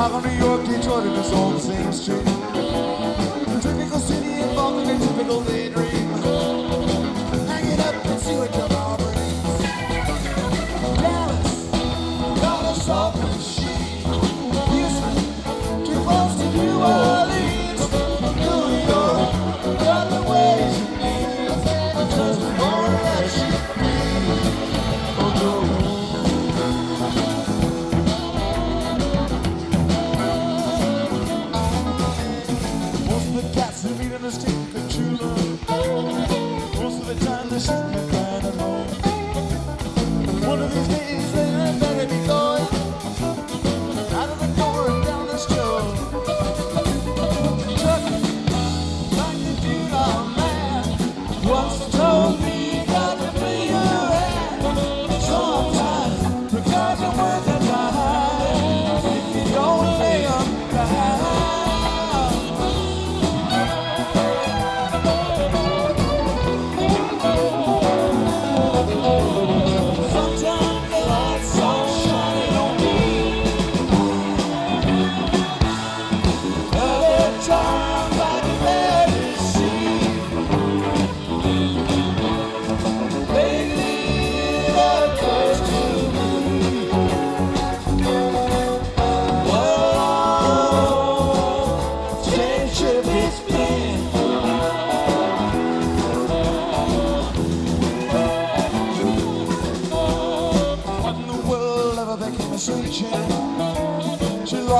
Caught on New York, Detroit, and all the same street. listen.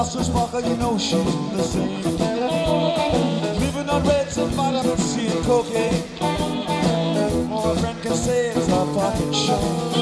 across the sparkle, you know she's the same. Living on reds and vitamins, and cocaine. All a friend can say is a fucking shame.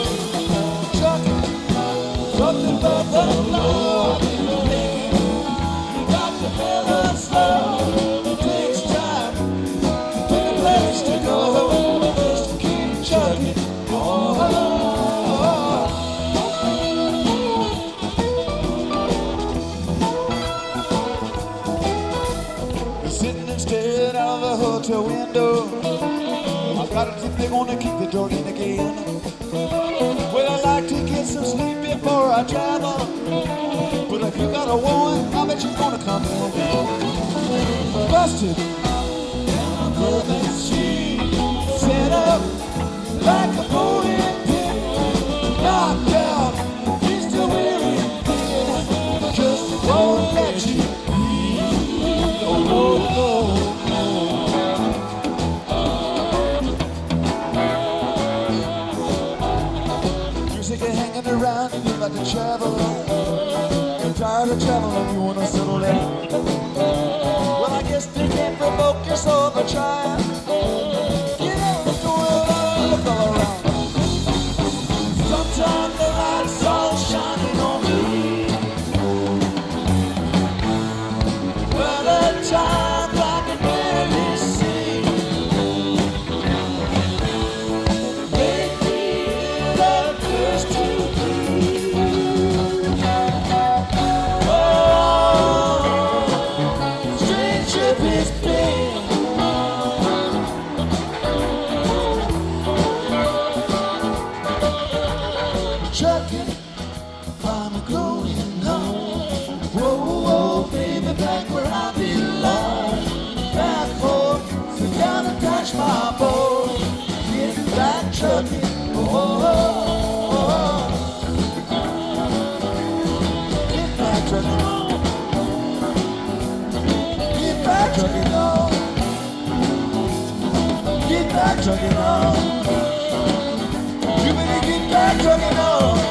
out window. I've got a tip they're gonna kick the door in again. Well, I'd like to get some sleep before I drive on. But if you got a woman, I bet you're gonna come in. Busted. tired of traveling, you wanna settle down. Well, I guess they can't provoke you, so they try. trucking on. Get back trucking on. You better get back trucking on.